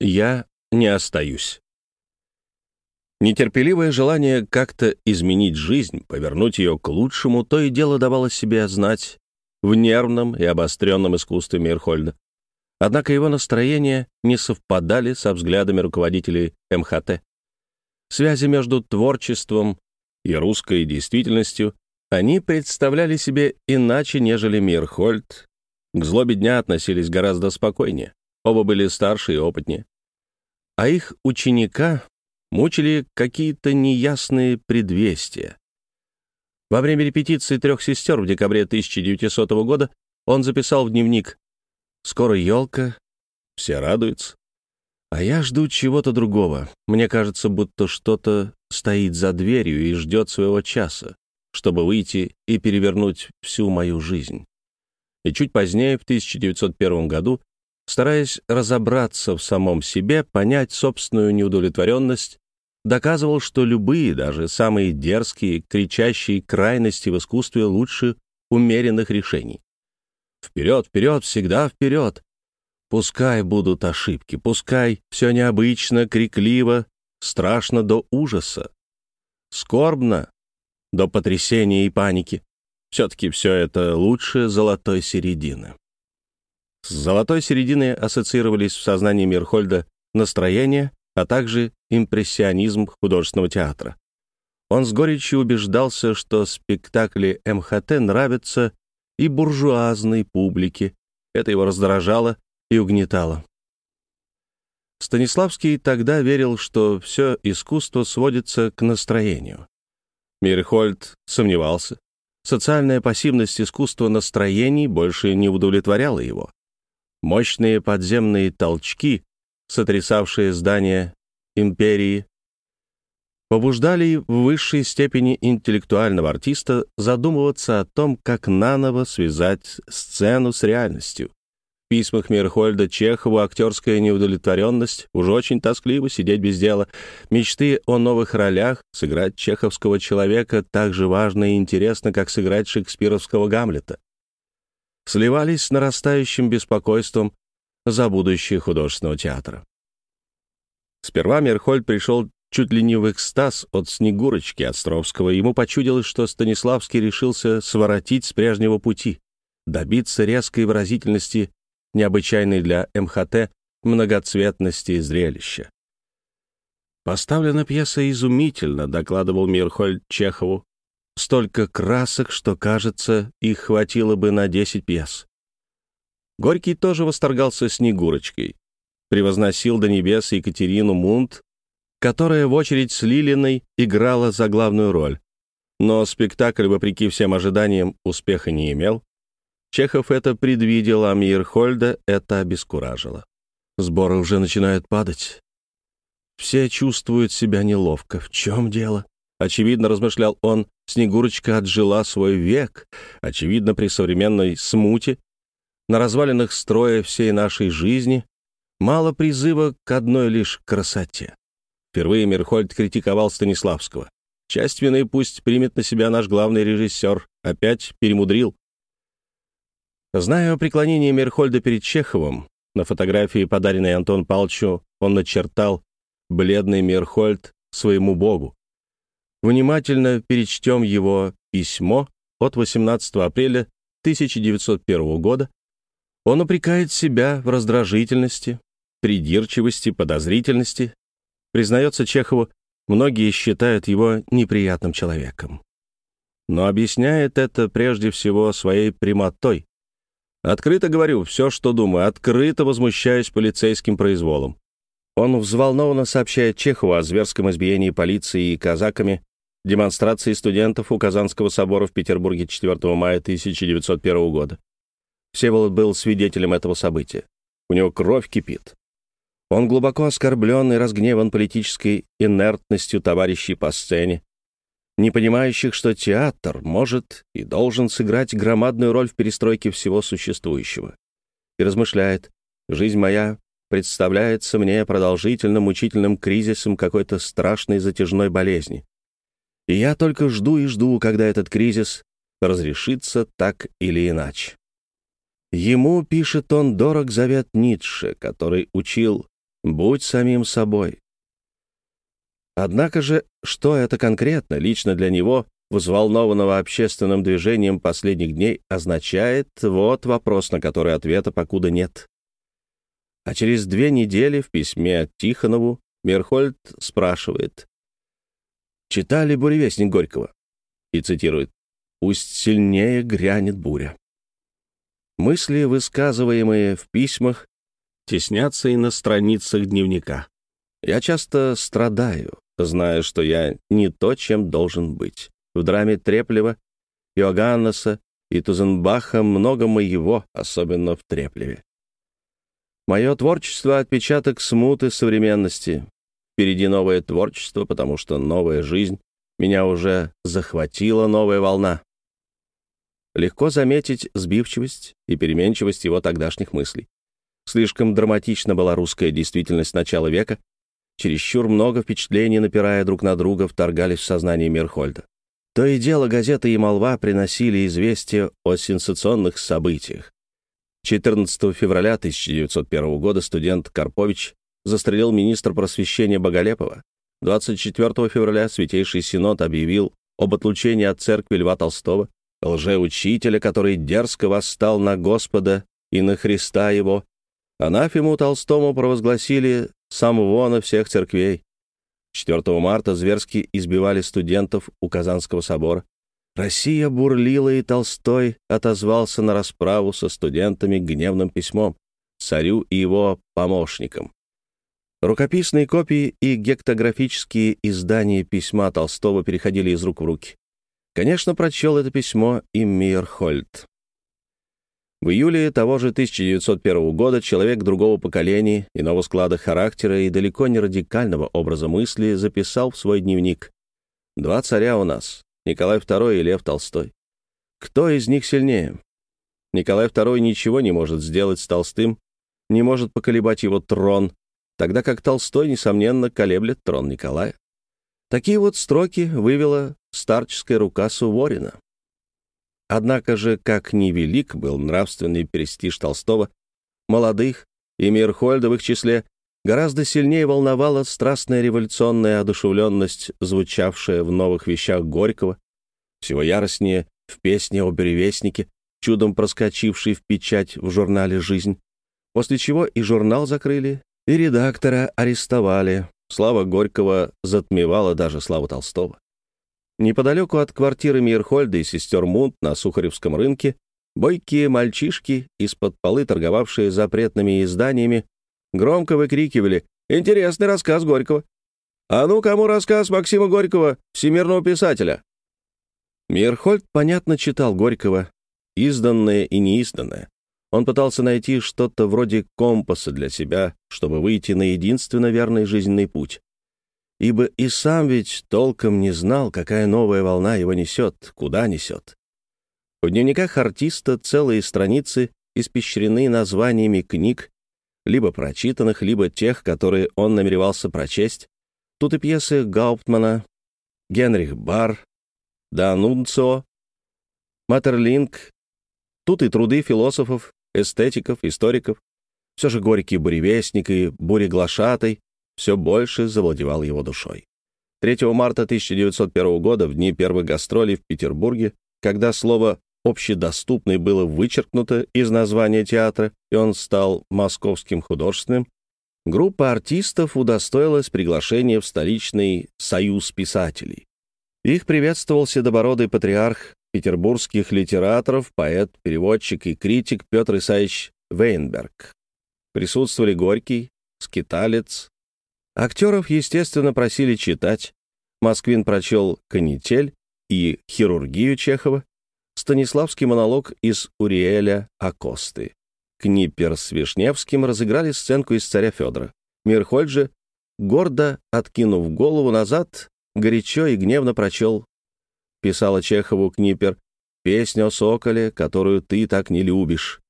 Я не остаюсь. Нетерпеливое желание как-то изменить жизнь, повернуть ее к лучшему, то и дело давало себе знать в нервном и обостренном искусстве Мирхольда. Однако его настроения не совпадали со взглядами руководителей МХТ. Связи между творчеством и русской действительностью они представляли себе иначе, нежели Мирхольд. К злобе дня относились гораздо спокойнее. Оба были старше и опытнее. А их ученика мучили какие-то неясные предвестия. Во время репетиции «Трех сестер» в декабре 1900 года он записал в дневник «Скоро елка, все радуются, а я жду чего-то другого. Мне кажется, будто что-то стоит за дверью и ждет своего часа, чтобы выйти и перевернуть всю мою жизнь». И чуть позднее, в 1901 году, стараясь разобраться в самом себе, понять собственную неудовлетворенность, доказывал, что любые, даже самые дерзкие, кричащие крайности в искусстве лучше умеренных решений. Вперед, вперед, всегда вперед. Пускай будут ошибки, пускай все необычно, крикливо, страшно до ужаса, скорбно до потрясения и паники. Все-таки все это лучше золотой середины. С золотой серединой ассоциировались в сознании Мирхольда настроение, а также импрессионизм художественного театра. Он с горечью убеждался, что спектакли МХТ нравятся и буржуазной публике. Это его раздражало и угнетало. Станиславский тогда верил, что все искусство сводится к настроению. Мирхольд сомневался. Социальная пассивность искусства настроений больше не удовлетворяла его. Мощные подземные толчки сотрясавшие здания империи, побуждали в высшей степени интеллектуального артиста задумываться о том, как наново связать сцену с реальностью. В письмах Мирхольда Чехову актерская неудовлетворенность, уже очень тоскливо сидеть без дела, мечты о новых ролях, сыграть чеховского человека так же важно и интересно, как сыграть шекспировского Гамлета, сливались с нарастающим беспокойством за будущее художественного театра. Сперва Мерхольд пришел чуть ли не в экстаз от Снегурочки Островского. Ему почудилось, что Станиславский решился своротить с прежнего пути, добиться резкой выразительности, необычайной для МХТ, многоцветности зрелища. «Поставлена пьеса изумительно», — докладывал Мирхольд Чехову. «Столько красок, что, кажется, их хватило бы на 10 пьес. Горький тоже восторгался Снегурочкой, превозносил до небес Екатерину Мунт, которая в очередь с Лилиной играла за главную роль. Но спектакль, вопреки всем ожиданиям, успеха не имел. Чехов это предвидел, а Мирхольда это обескуражило. Сборы уже начинают падать. Все чувствуют себя неловко. В чем дело? Очевидно, размышлял он, Снегурочка отжила свой век. Очевидно, при современной смуте на развалинах строя всей нашей жизни мало призыва к одной лишь красоте. Впервые Мирхольд критиковал Станиславского. Часть вины пусть примет на себя наш главный режиссер. Опять перемудрил. Зная о преклонении Мирхольда перед Чеховым, на фотографии, подаренной Антон Павловичу, он начертал бледный Мирхольд своему богу. Внимательно перечтем его письмо от 18 апреля 1901 года, он упрекает себя в раздражительности, придирчивости, подозрительности. Признается Чехову, многие считают его неприятным человеком. Но объясняет это прежде всего своей прямотой. Открыто говорю все, что думаю, открыто возмущаюсь полицейским произволом. Он взволнованно сообщает Чехову о зверском избиении полиции и казаками демонстрации студентов у Казанского собора в Петербурге 4 мая 1901 года. Всеволод был свидетелем этого события. У него кровь кипит. Он глубоко оскорблен и разгневан политической инертностью товарищей по сцене, не понимающих, что театр может и должен сыграть громадную роль в перестройке всего существующего. И размышляет, жизнь моя представляется мне продолжительным мучительным кризисом какой-то страшной затяжной болезни. И я только жду и жду, когда этот кризис разрешится так или иначе. Ему, пишет он, дорог завет Ницше, который учил Будь самим собой. Однако же, что это конкретно, лично для него, взволнованного общественным движением последних дней, означает, вот вопрос, на который ответа покуда нет. А через две недели в письме Тихонову Мерхольд спрашивает, «Читали «Буревестник» Горького?» и цитирует, «Пусть сильнее грянет буря». Мысли, высказываемые в письмах, теснятся и на страницах дневника. Я часто страдаю, зная, что я не то, чем должен быть. В драме Треплева, Иоганнеса и Тузенбаха много моего, особенно в Треплеве. Мое творчество — отпечаток смуты современности. Впереди новое творчество, потому что новая жизнь меня уже захватила новая волна. Легко заметить сбивчивость и переменчивость его тогдашних мыслей. Слишком драматична была русская действительность начала века, чересчур много впечатлений, напирая друг на друга, вторгались в сознание Мерхольда. То и дело газеты и молва приносили известия о сенсационных событиях. 14 февраля 1901 года студент Карпович застрелил министр просвещения Боголепова. 24 февраля Святейший Синод объявил об отлучении от церкви Льва Толстого, лжеучителя, который дерзко восстал на Господа и на Христа его. Анафему Толстому провозгласили самвона всех церквей. 4 марта зверски избивали студентов у Казанского собора. Россия бурлила, и Толстой отозвался на расправу со студентами гневным письмом царю и его помощникам. Рукописные копии и гектографические издания письма Толстого переходили из рук в руки. Конечно, прочел это письмо и Мейерхольд. В июле того же 1901 года человек другого поколения, иного склада характера и далеко не радикального образа мысли записал в свой дневник. «Два царя у нас, Николай II и Лев Толстой. Кто из них сильнее? Николай II ничего не может сделать с Толстым, не может поколебать его трон, тогда как Толстой, несомненно, колеблет трон Николая. Такие вот строки вывела старческая рука Суворина. Однако же, как невелик был нравственный престиж Толстого, молодых и Мирхольда в их числе гораздо сильнее волновала страстная революционная одушевленность, звучавшая в новых вещах Горького, всего яростнее в песне о перевестнике, чудом проскочившей в печать в журнале «Жизнь», после чего и журнал закрыли, и редактора арестовали. Слава Горького затмевала даже славу Толстого. Неподалеку от квартиры Мирхольда и сестер Мунт на Сухаревском рынке бойкие мальчишки, из-под полы торговавшие запретными изданиями, громко выкрикивали «Интересный рассказ Горького!» «А ну, кому рассказ Максима Горького, всемирного писателя?» Мирхольд, понятно, читал Горького, изданное и неизданное. Он пытался найти что-то вроде компаса для себя, чтобы выйти на единственно верный жизненный путь ибо и сам ведь толком не знал, какая новая волна его несет, куда несет. В дневниках артиста целые страницы испещрены названиями книг, либо прочитанных, либо тех, которые он намеревался прочесть. Тут и пьесы Гауптмана, Генрих Бар, Данунцио, Матерлинг, тут и труды философов, эстетиков, историков. Все же Горький буревестник и буреглашатый все больше завладевал его душой. 3 марта 1901 года, в дни первых гастролей в Петербурге, когда слово «общедоступный» было вычеркнуто из названия театра, и он стал московским художественным, группа артистов удостоилась приглашения в столичный «Союз писателей». Их приветствовал седобородый патриарх петербургских литераторов, поэт, переводчик и критик Петр Исаевич Вейнберг. Присутствовали Горький, Скиталец, Актеров, естественно, просили читать. Москвин прочел «Канитель» и «Хирургию» Чехова, Станиславский монолог из «Уриэля Акосты». Книпер с Вишневским разыграли сценку из «Царя Федора». Мирхольд же, гордо откинув голову назад, горячо и гневно прочел, писала Чехову Книпер, «Песню о соколе, которую ты так не любишь».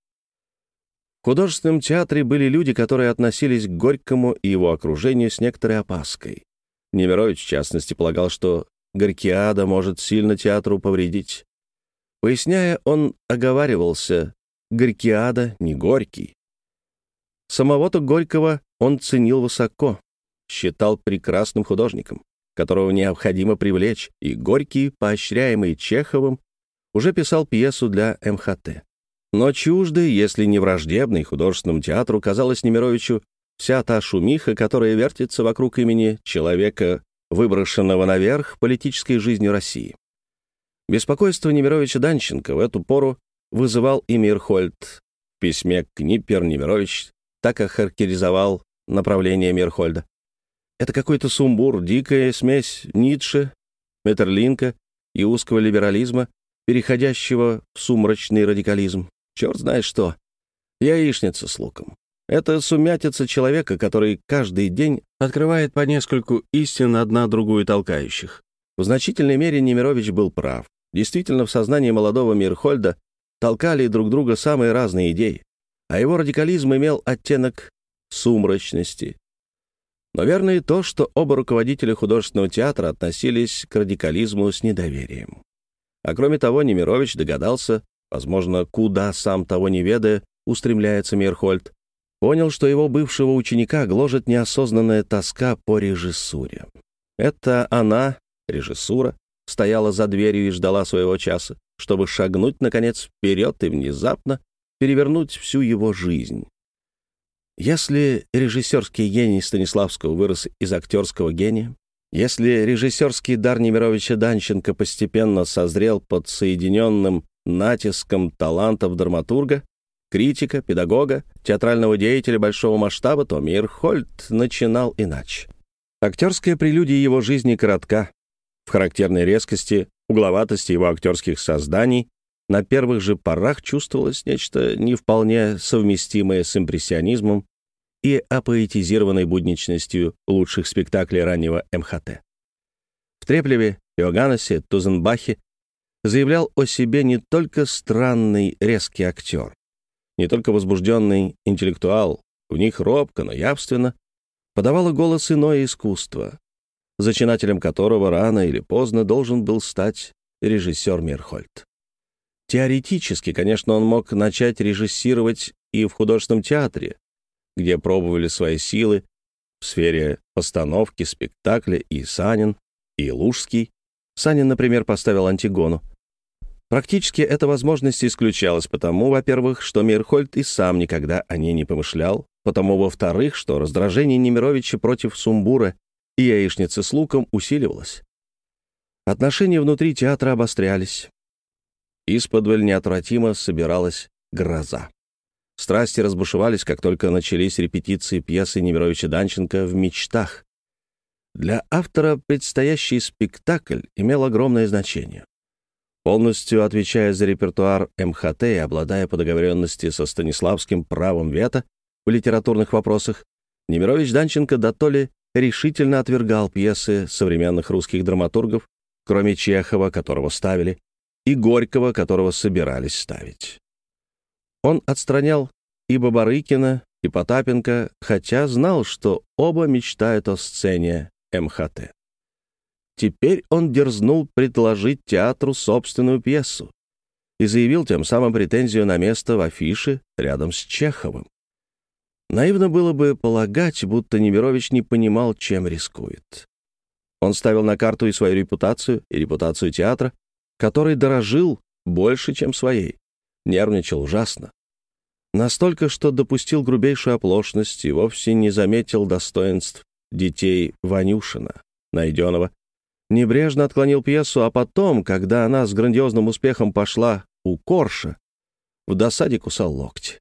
В художественном театре были люди, которые относились к Горькому и его окружению с некоторой опаской. Немирович, в частности, полагал, что Горькиада может сильно театру повредить. Поясняя, он оговаривался, Горькиада не Горький. Самого-то Горького он ценил высоко, считал прекрасным художником, которого необходимо привлечь, и Горький, поощряемый Чеховым, уже писал пьесу для МХТ. Но чуждый, если не враждебный художественному театру, казалось Немировичу вся та шумиха, которая вертится вокруг имени человека, выброшенного наверх политической жизнью России. Беспокойство Немировича Данченко в эту пору вызывал и Мирхольд. В письме Книппер Немирович так охарактеризовал направление Мирхольда. Это какой-то сумбур, дикая смесь Ницше, Метерлинка и узкого либерализма, переходящего в сумрачный радикализм. Черт знает что. Яичница с луком. Это сумятица человека, который каждый день открывает по нескольку истин одна другую толкающих. В значительной мере Немирович был прав. Действительно, в сознании молодого Мирхольда толкали друг друга самые разные идеи, а его радикализм имел оттенок сумрачности. Но верно и то, что оба руководителя художественного театра относились к радикализму с недоверием. А кроме того, Немирович догадался, возможно, куда, сам того не ведая, устремляется Мирхольд, понял, что его бывшего ученика гложет неосознанная тоска по режиссуре. Это она, режиссура, стояла за дверью и ждала своего часа, чтобы шагнуть, наконец, вперед и внезапно перевернуть всю его жизнь. Если режиссерский гений Станиславского вырос из актерского гения, если режиссерский дар Немировича Данченко постепенно созрел под соединенным натиском талантов драматурга, критика, педагога, театрального деятеля большого масштаба, то Мирхольд начинал иначе. Актерская прелюдия его жизни коротка. В характерной резкости, угловатости его актерских созданий на первых же порах чувствовалось нечто не вполне совместимое с импрессионизмом и апоэтизированной будничностью лучших спектаклей раннего МХТ. В Треплеве, Иоганнесе, Тузенбахе заявлял о себе не только странный резкий актер, не только возбужденный интеллектуал, в них робко, но явственно, подавало голос иное искусство, зачинателем которого рано или поздно должен был стать режиссер Мирхольд. Теоретически, конечно, он мог начать режиссировать и в художественном театре, где пробовали свои силы в сфере постановки спектакля и Санин, и Лужский. Санин, например, поставил Антигону. Практически эта возможность исключалась потому, во-первых, что Мирхольд и сам никогда о ней не помышлял, потому, во-вторых, что раздражение Немировича против Сумбура и яичницы с луком усиливалось. Отношения внутри театра обострялись. Исподволь неотвратимо собиралась гроза. Страсти разбушевались, как только начались репетиции пьесы Немировича Данченко «В мечтах». Для автора предстоящий спектакль имел огромное значение. Полностью отвечая за репертуар МХТ и обладая по договоренности со Станиславским правом вето в литературных вопросах, Немирович Данченко дотоле решительно отвергал пьесы современных русских драматургов, кроме Чехова, которого ставили, и Горького, которого собирались ставить. Он отстранял и Бабарыкина, и Потапенко, хотя знал, что оба мечтают о сцене МХТ. Теперь он дерзнул предложить театру собственную пьесу и заявил тем самым претензию на место в афише рядом с Чеховым. Наивно было бы полагать, будто Немирович не понимал, чем рискует. Он ставил на карту и свою репутацию, и репутацию театра, который дорожил больше, чем своей. Нервничал ужасно. Настолько, что допустил грубейшую оплошность и вовсе не заметил достоинств детей Ванюшина, найденного небрежно отклонил пьесу, а потом, когда она с грандиозным успехом пошла у Корша, в досаде кусал локти.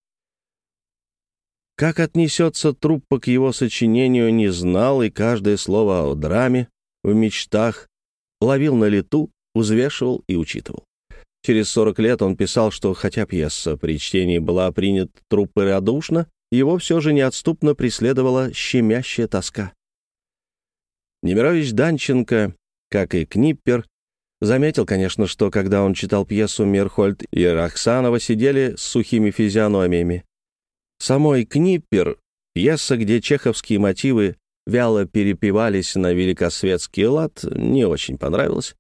Как отнесется труппа к его сочинению, не знал, и каждое слово о драме в мечтах ловил на лету, узвешивал и учитывал. Через 40 лет он писал, что хотя пьеса при чтении была принята труппой радушно, его все же неотступно преследовала щемящая тоска. Немирович Данченко как и Книппер, заметил, конечно, что когда он читал пьесу Мерхольд и Рахсанова сидели с сухими физиономиями. Самой Книппер, пьеса, где чеховские мотивы вяло перепевались на великосветский лад, не очень понравилась.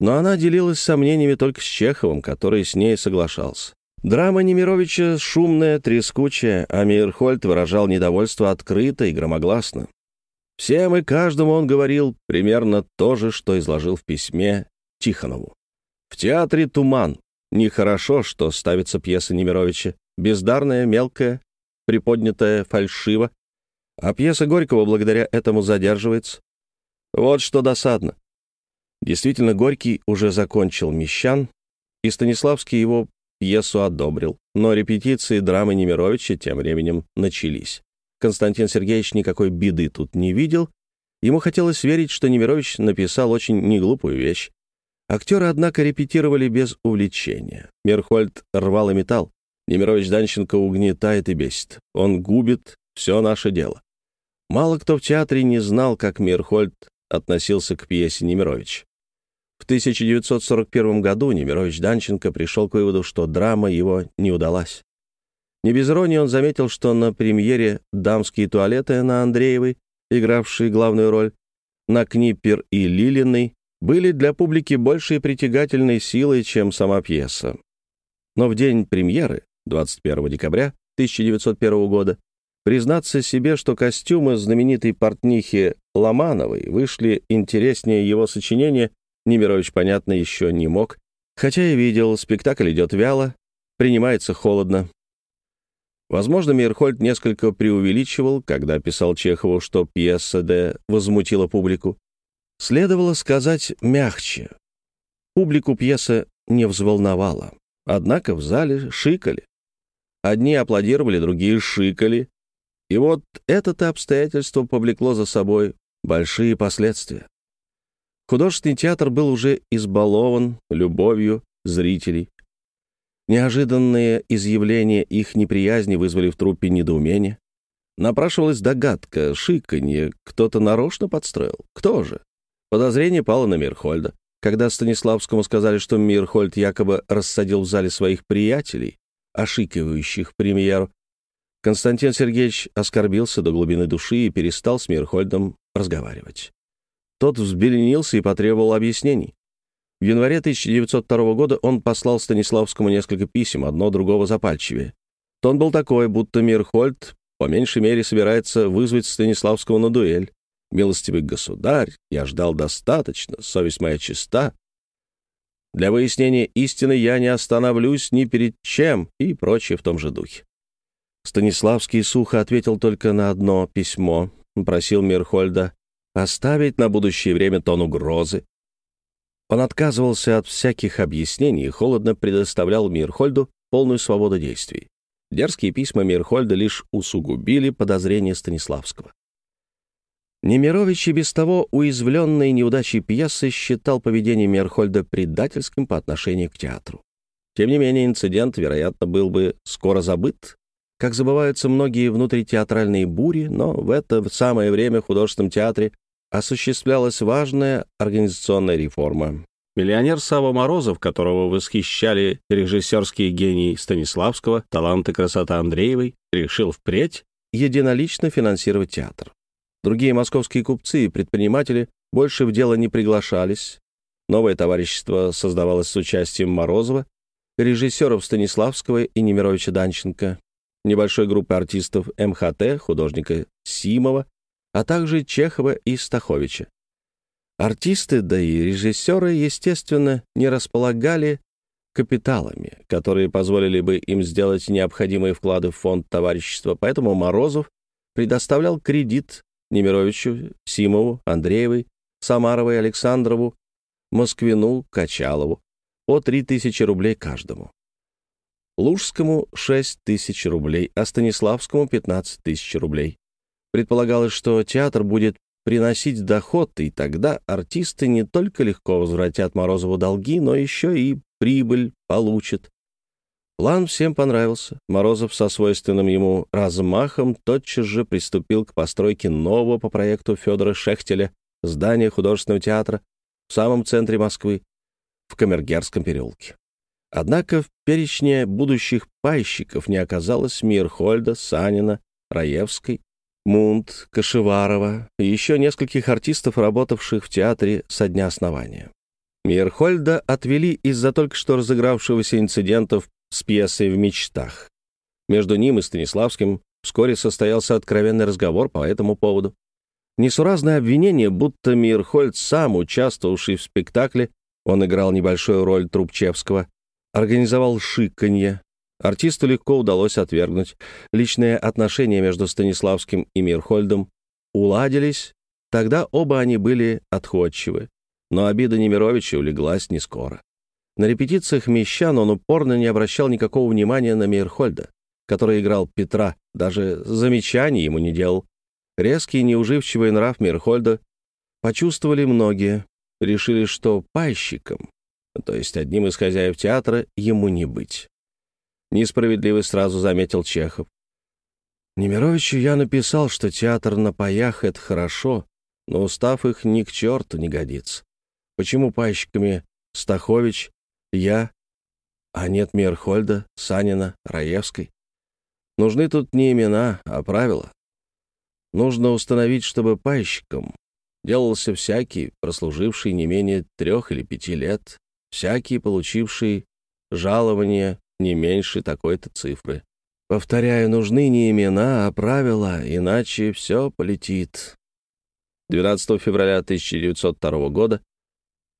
Но она делилась сомнениями только с Чеховым, который с ней соглашался. Драма Немировича шумная, трескучая, а Мейерхольд выражал недовольство открыто и громогласно. Всем и каждому он говорил примерно то же, что изложил в письме Тихонову. В театре туман. Нехорошо, что ставится пьеса Немировича. Бездарная, мелкая, приподнятая, фальшиво. А пьеса Горького благодаря этому задерживается. Вот что досадно. Действительно, Горький уже закончил «Мещан», и Станиславский его пьесу одобрил, но репетиции драмы Немировича тем временем начались. Константин Сергеевич никакой беды тут не видел. Ему хотелось верить, что Немирович написал очень неглупую вещь. Актеры, однако, репетировали без увлечения. Мерхольд рвал и металл. Немирович Данченко угнетает и бесит. Он губит все наше дело. Мало кто в театре не знал, как Мерхольд относился к пьесе Немирович. В 1941 году Немирович Данченко пришел к выводу, что драма его не удалась. Не без иронии он заметил, что на премьере «Дамские туалеты» на Андреевой, игравшие главную роль, на Книппер и Лилиной, были для публики большей притягательной силой, чем сама пьеса. Но в день премьеры, 21 декабря 1901 года, признаться себе, что костюмы знаменитой портнихи Ломановой вышли интереснее его сочинения, Немирович, понятно, еще не мог, хотя и видел, спектакль идет вяло, принимается холодно. Возможно, Мейерхольд несколько преувеличивал, когда писал Чехову, что пьеса «Д» возмутила публику. Следовало сказать мягче. Публику пьеса не взволновала. Однако в зале шикали. Одни аплодировали, другие шикали. И вот это-то обстоятельство повлекло за собой большие последствия. Художественный театр был уже избалован любовью зрителей. Неожиданные изъявления их неприязни вызвали в труппе недоумение. Напрашивалась догадка, шиканье, кто-то нарочно подстроил. Кто же? Подозрение пало на Мирхольда. Когда Станиславскому сказали, что Мирхольд якобы рассадил в зале своих приятелей, ошикивающих премьеру, Константин Сергеевич оскорбился до глубины души и перестал с Мирхольдом разговаривать. Тот взбеленился и потребовал объяснений. В январе 1902 года он послал Станиславскому несколько писем, одно другого запальчивее. Тон был такой, будто Мирхольд по меньшей мере собирается вызвать Станиславского на дуэль. «Милостивый государь, я ждал достаточно, совесть моя чиста. Для выяснения истины я не остановлюсь ни перед чем» и прочее в том же духе. Станиславский сухо ответил только на одно письмо, просил Мирхольда оставить на будущее время тон угрозы. Он отказывался от всяких объяснений и холодно предоставлял Мирхольду полную свободу действий. Дерзкие письма Мирхольда лишь усугубили подозрения Станиславского. Немирович и без того уязвленный неудачей пьесы считал поведение Мирхольда предательским по отношению к театру. Тем не менее, инцидент, вероятно, был бы скоро забыт, как забываются многие внутритеатральные бури, но в это самое время в художественном театре осуществлялась важная организационная реформа. Миллионер Сава Морозов, которого восхищали режиссерские гении Станиславского, талант и красота Андреевой, решил впредь единолично финансировать театр. Другие московские купцы и предприниматели больше в дело не приглашались. Новое товарищество создавалось с участием Морозова, режиссеров Станиславского и Немировича Данченко, небольшой группы артистов МХТ, художника Симова, а также Чехова и Стаховича. Артисты, да и режиссеры, естественно, не располагали капиталами, которые позволили бы им сделать необходимые вклады в фонд товарищества, поэтому Морозов предоставлял кредит Немировичу, Симову, Андреевой, Самаровой, Александрову, Москвину, Качалову по 3000 рублей каждому. Лужскому — 6 тысяч рублей, а Станиславскому — 15 тысяч рублей. Предполагалось, что театр будет приносить доход, и тогда артисты не только легко возвратят Морозову долги, но еще и прибыль получат. План всем понравился. Морозов со свойственным ему размахом тотчас же приступил к постройке нового по проекту Федора Шехтеля здания художественного театра в самом центре Москвы, в Камергерском переулке. Однако в перечне будущих пайщиков не оказалось Мирхольда, Санина, Раевской Мунт, Кашеварова и еще нескольких артистов, работавших в театре со дня основания. Мирхольда отвели из-за только что разыгравшегося инцидента с пьесой в мечтах. Между ним и Станиславским вскоре состоялся откровенный разговор по этому поводу. Несуразное обвинение, будто Мирхольд сам, участвовавший в спектакле, он играл небольшую роль Трубчевского, организовал шиканье. Артисту легко удалось отвергнуть. Личные отношения между Станиславским и Мирхольдом уладились, тогда оба они были отходчивы. Но обида Немировича улеглась не скоро. На репетициях «Мещан» он упорно не обращал никакого внимания на Мейерхольда, который играл Петра, даже замечаний ему не делал. Резкий неуживчивый нрав Мейерхольда почувствовали многие, решили, что пайщиком, то есть одним из хозяев театра, ему не быть. Несправедливо сразу заметил Чехов. Немировичу я написал, что театр на паях — это хорошо, но устав их ни к черту не годится. Почему пайщиками Стахович, я, а нет Мирхольда, Санина, Раевской. Нужны тут не имена, а правила. Нужно установить, чтобы пайщиком делался всякий, прослуживший не менее трех или пяти лет, всякий, получивший жалование не меньше такой-то цифры. Повторяю, нужны не имена, а правила, иначе все полетит. 12 февраля 1902 года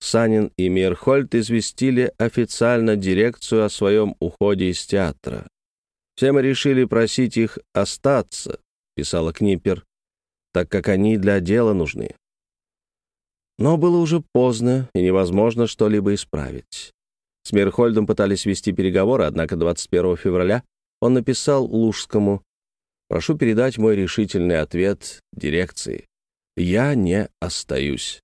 Санин и Мирхольд известили официально дирекцию о своем уходе из театра. «Все мы решили просить их остаться», — писала Книпер, «так как они для дела нужны». Но было уже поздно, и невозможно что-либо исправить. С Мирхольдом пытались вести переговоры, однако 21 февраля он написал Лужскому «Прошу передать мой решительный ответ дирекции. Я не остаюсь».